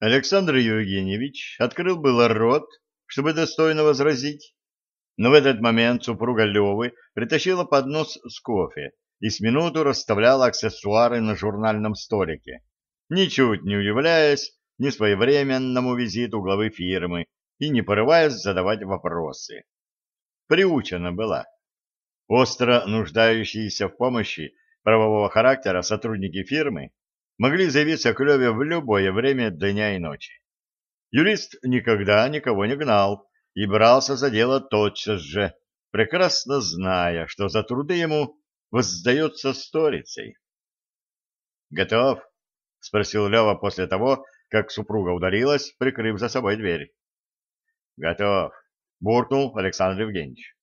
Александр Евгеньевич открыл было рот, чтобы достойно возразить, но в этот момент супруга Левы притащила поднос с кофе и с минуту расставляла аксессуары на журнальном столике, ничуть не удивляясь несвоевременному визиту главы фирмы и не порываясь задавать вопросы. Приучена была. Остро нуждающиеся в помощи правового характера сотрудники фирмы могли заявиться к Леве в любое время дня и ночи. Юрист никогда никого не гнал и брался за дело тотчас же, прекрасно зная, что за труды ему воздается сторицей. «Готов?» — спросил Лева после того, как супруга удалилась, прикрыв за собой дверь. «Готов», — буркнул Александр Евгеньевич.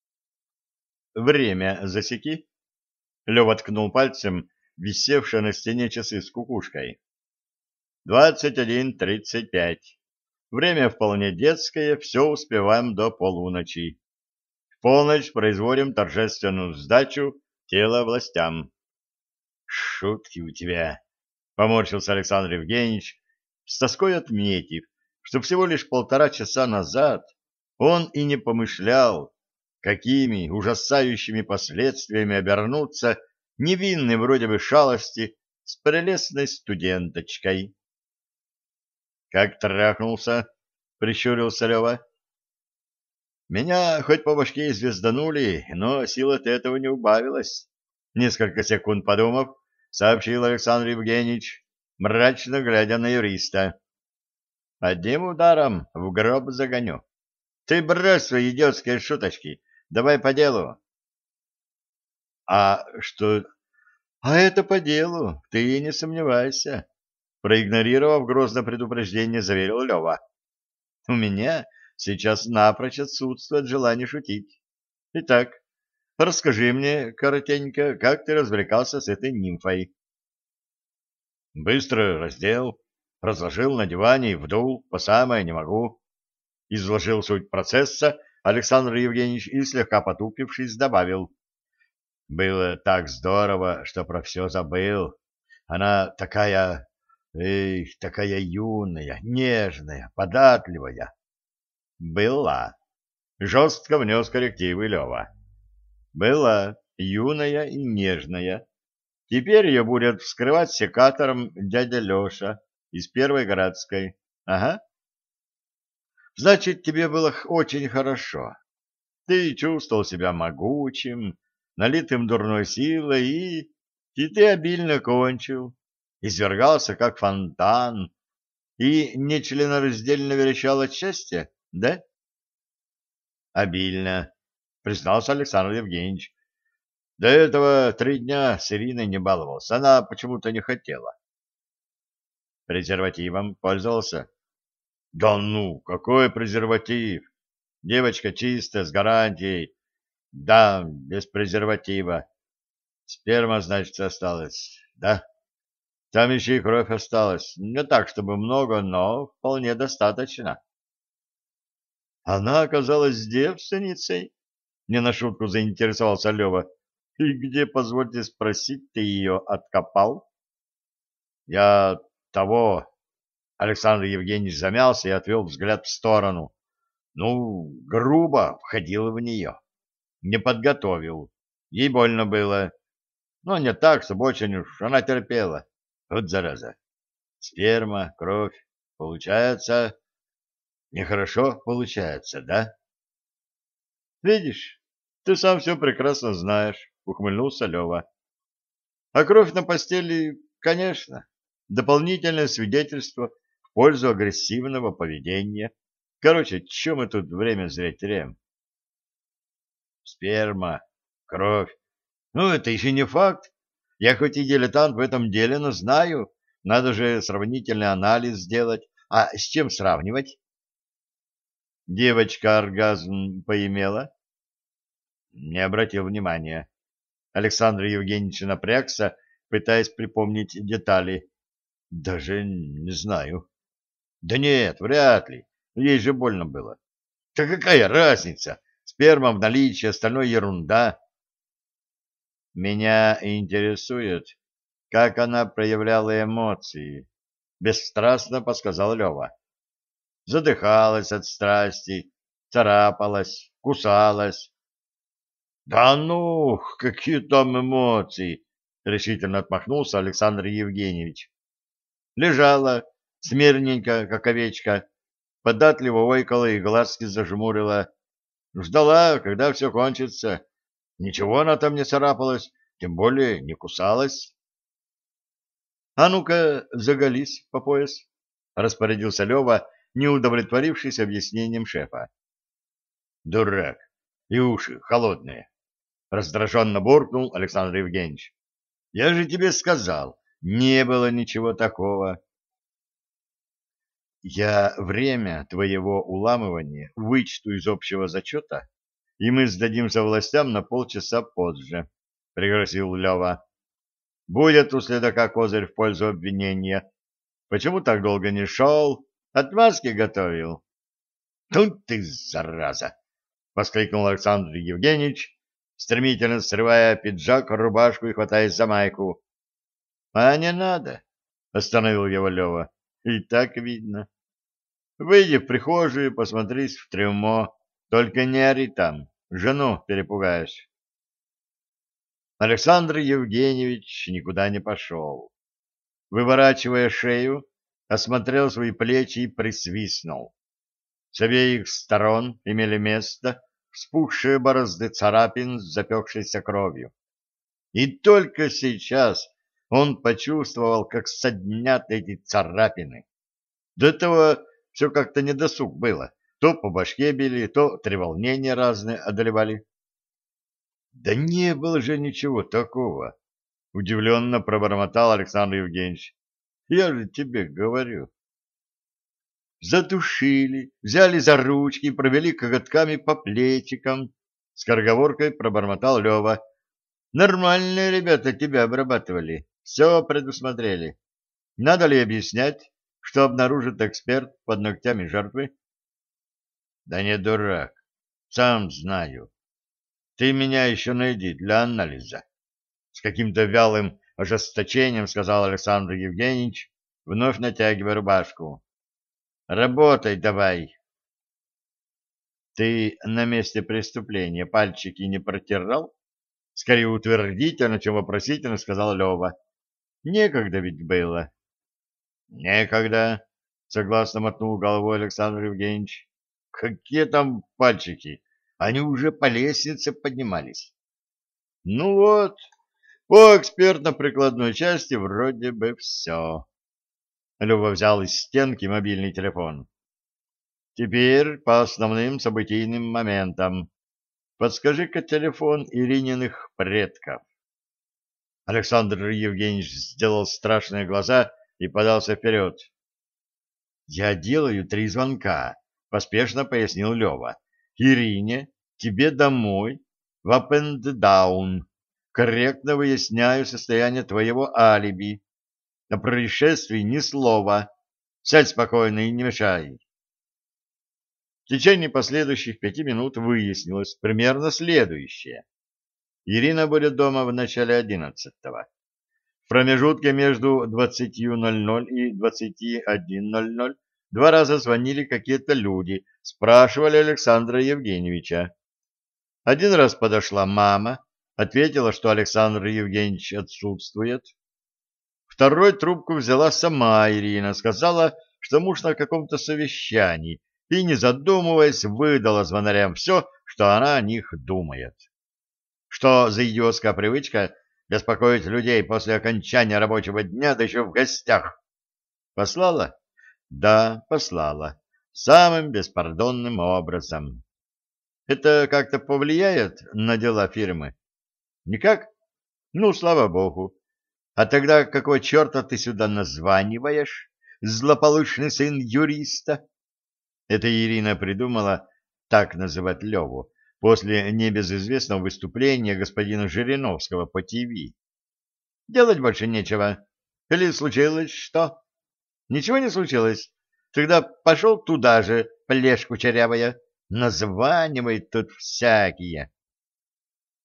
«Время засеки?» Лева ткнул пальцем висевшие на стене часы с кукушкой. «Двадцать один тридцать пять. Время вполне детское, все успеваем до полуночи. В полночь производим торжественную сдачу тела властям». «Шутки у тебя», — поморщился Александр Евгеньевич, с тоской отметив, что всего лишь полтора часа назад он и не помышлял, какими ужасающими последствиями обернуться невинной вроде бы шалости с прелестной студенточкой. — Как трахнулся? — прищурился Лева. — Меня хоть по башке и звезданули, но сила от этого не убавилась. Несколько секунд подумав, сообщил Александр Евгеньевич, мрачно глядя на юриста. — Одним ударом в гроб загоню. Ты брось свои идиотские шуточки, давай по делу. А что... А это по делу, ты не сомневайся. Проигнорировав грозное предупреждение, заверил Лева. У меня сейчас напрочь отсутствует желание шутить. Итак, расскажи мне, коротенько, как ты развлекался с этой нимфой. Быстро раздел, разложил на диване и вдул, по самое не могу. Изложил суть процесса Александр Евгеньевич и, слегка потупившись, добавил. Было так здорово, что про все забыл. Она такая, эх, такая юная, нежная, податливая. Была. Жестко внес коррективы Лева. Была юная и нежная. Теперь ее будет вскрывать секатором дядя Леша из первой городской. Ага. Значит, тебе было очень хорошо. Ты чувствовал себя могучим, налитым дурной силой, и... и ты обильно кончил, извергался, как фонтан, и нечленораздельно верещал от счастья, да? Обильно, признался Александр Евгеньевич. До этого три дня с Ириной не баловался, она почему-то не хотела. Презервативом пользовался? Да ну, какой презерватив? Девочка чистая, с гарантией, да, без презерватива. Сперма, значит, осталась, да? Там еще и кровь осталась. Не так, чтобы много, но вполне достаточно. Она оказалась девственницей? Не на шутку заинтересовался Лева. И где, позвольте спросить, ты ее откопал? Я того... Александр Евгеньевич замялся и отвел взгляд в сторону. Ну, грубо входил в нее не подготовил. Ей больно было. Но не так, чтобы очень уж она терпела. Вот зараза. Сперма, кровь. Получается... Нехорошо получается, да? Видишь, ты сам все прекрасно знаешь, ухмыльнулся Лева. А кровь на постели, конечно, дополнительное свидетельство в пользу агрессивного поведения. Короче, чем мы тут время зря теряем? Сперма, кровь. Ну, это еще не факт. Я хоть и дилетант в этом деле, но знаю. Надо же сравнительный анализ сделать. А с чем сравнивать? Девочка оргазм поимела? Не обратил внимания. Александр Евгеньевич напрягся, пытаясь припомнить детали. Даже не знаю. Да нет, вряд ли. Ей же больно было. Да какая разница? Сперма в наличии, остальное ерунда. Меня интересует, как она проявляла эмоции. бесстрастно подсказал Лева. Задыхалась от страсти, царапалась, кусалась. — Да ну, какие там эмоции! — решительно отмахнулся Александр Евгеньевич. Лежала, смирненько, как овечка, податливо ойкала и глазки зажмурила. Ждала, когда все кончится. Ничего она там не царапалась, тем более не кусалась. — А ну-ка, заголись по пояс, — распорядился Лева, не удовлетворившись объяснением шефа. — Дурак, и уши холодные, — раздраженно буркнул Александр Евгеньевич. — Я же тебе сказал, не было ничего такого. — Я время твоего уламывания вычту из общего зачета, и мы сдадимся властям на полчаса позже, — пригрозил Лева. Будет у следака козырь в пользу обвинения. Почему так долго не шел? Отмазки готовил. — Тут ты, зараза! — воскликнул Александр Евгеньевич, стремительно срывая пиджак, рубашку и хватаясь за майку. — А не надо, — остановил его Лева. — И так видно. Выйди в прихожую, посмотрись в трюмо, только не ори там, жену перепугаешь. Александр Евгеньевич никуда не пошел. Выворачивая шею, осмотрел свои плечи и присвистнул. С обеих сторон имели место вспухшие борозды царапин с запекшейся кровью. И только сейчас он почувствовал, как соднят эти царапины. До этого все как-то недосуг было. То по башке били, то треволнения разные одолевали. Да не было же ничего такого, удивленно пробормотал Александр Евгеньевич. Я же тебе говорю. Затушили, взяли за ручки, провели коготками по плечикам. Скороговоркой пробормотал Лева. Нормальные ребята тебя обрабатывали, все предусмотрели. Надо ли объяснять, что обнаружит эксперт под ногтями жертвы? Да не дурак, сам знаю. Ты меня еще найди для анализа. С каким-то вялым ожесточением сказал Александр Евгеньевич, вновь натягивая рубашку. Работай давай. Ты на месте преступления пальчики не протирал? Скорее утвердительно, чем вопросительно сказал Лева. Некогда ведь было. Некогда, согласно мотнул головой Александр Евгеньевич. Какие там пальчики? Они уже по лестнице поднимались. Ну вот, по экспертно-прикладной части вроде бы все. Люба взял из стенки мобильный телефон. Теперь по основным событийным моментам. Подскажи-ка телефон Ирининых предков. Александр Евгеньевич сделал страшные глаза и подался вперед. «Я делаю три звонка», — поспешно пояснил Лева. Ирине, тебе домой, в Аппендаун. Корректно выясняю состояние твоего алиби. На происшествии ни слова. Сядь спокойно и не мешай. В течение последующих пяти минут выяснилось примерно следующее. Ирина будет дома в начале одиннадцатого. В промежутке между 20.00 и 21.00 Два раза звонили какие-то люди, спрашивали Александра Евгеньевича. Один раз подошла мама, ответила, что Александр Евгеньевич отсутствует. Второй трубку взяла сама Ирина, сказала, что муж на каком-то совещании, и, не задумываясь, выдала звонарям все, что она о них думает. Что за идиотская привычка беспокоить людей после окончания рабочего дня, да еще в гостях? Послала? Да, послала. Самым беспардонным образом. Это как-то повлияет на дела фирмы? Никак? Ну, слава богу. А тогда какого черта ты сюда названиваешь, злополучный сын юриста? Это Ирина придумала так называть Леву после небезызвестного выступления господина Жириновского по ТВ. Делать больше нечего. Или случилось что? Ничего не случилось. Тогда пошел туда же, плешь кучерявая. Названивает тут всякие.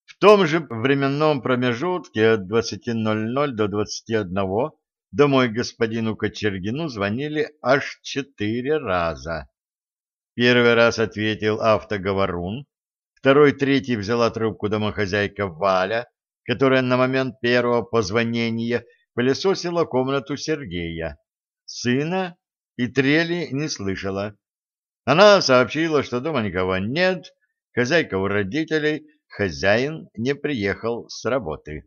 В том же временном промежутке от 20.00 до 21.00 домой господину Кочергину звонили аж четыре раза. Первый раз ответил автоговорун, второй, третий взяла трубку домохозяйка Валя, которая на момент первого позвонения пылесосила комнату Сергея. Сына и трели не слышала. Она сообщила, что дома никого нет, хозяйка у родителей, хозяин не приехал с работы.